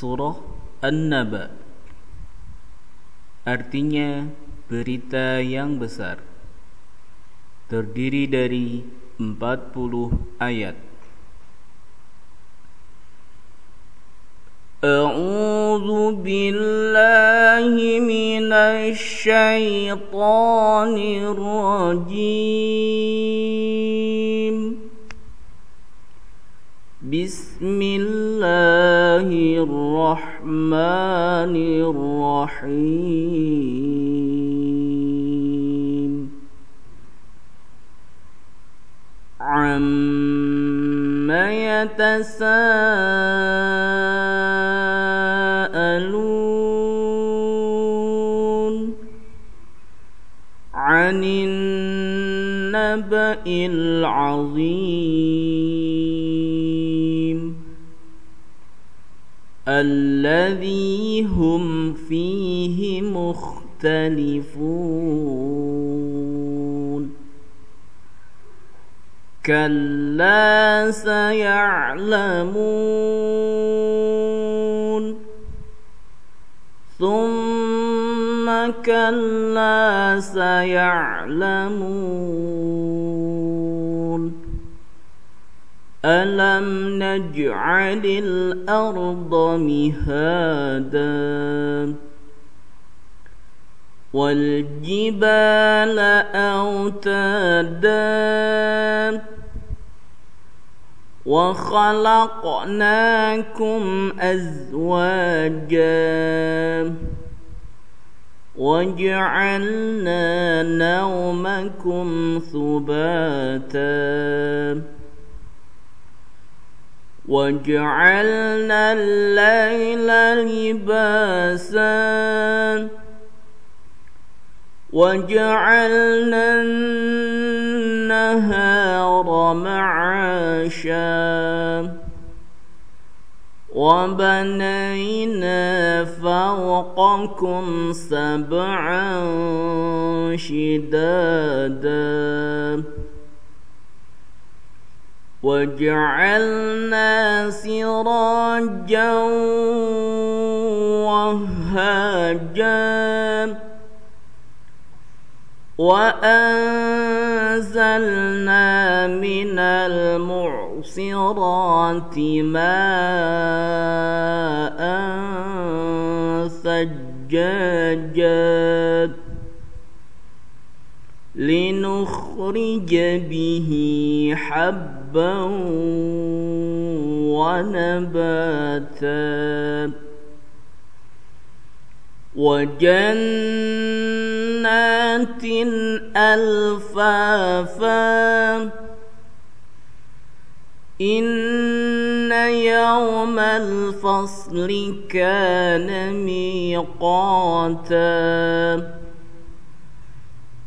Surah An-Naba Artinya berita yang besar Terdiri dari 40 ayat أعوذ بالله من الشيطان الرجيم بسم الله الرحمن الرحيم. عم يتساءلون عن النبأ العظيم. الذي هم فيه مختلفون. كلا سيعلمون. ثم كلا سيعلمون. ألم نجعل الأرض مهادا والجبال أوتادا وخلقناكم أزواجا وجعلنا نومكم سباتا وجعلنا الليل لباسا. وجعلنا النهار معاشا. وبنينا فوقكم سبعا شدادا. وجعلنا سراجا وهاجا وأنزلنا من المعصرات ماء ثجاجا لنخرج به حبا ونباتا. وجنات ألفافا. إن يوم الفصل كان ميقاتا.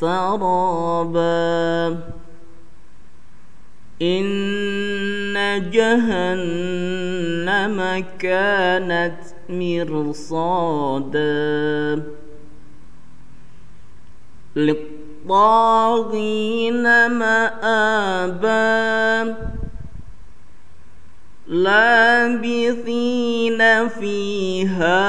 سرابا. إن جهنم كانت مرصادا. للطاغين مآبا. لابثين فيها.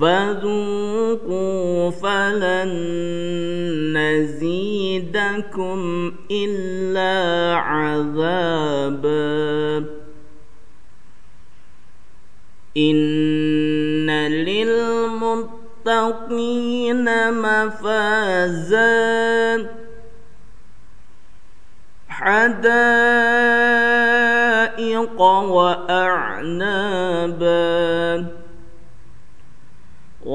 فذوقوا فلن نزيدكم إلا عذابا. إن للمتقين مفازا. حدائق وأعنابا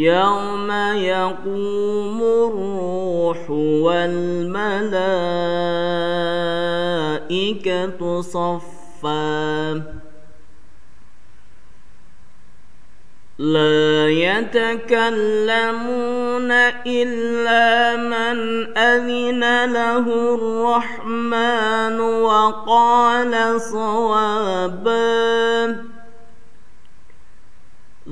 يوم يقوم الروح والملائكة صفا. لا يتكلمون إلا من أذن له الرحمن وقال صوابا.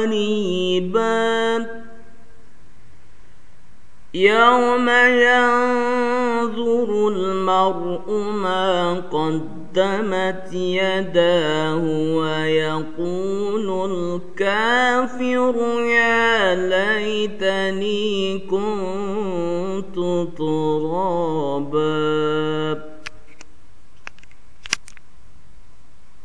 قريبا يوم ينظر المرء ما قدم قدمت يداه ويقول الكافر يا ليتني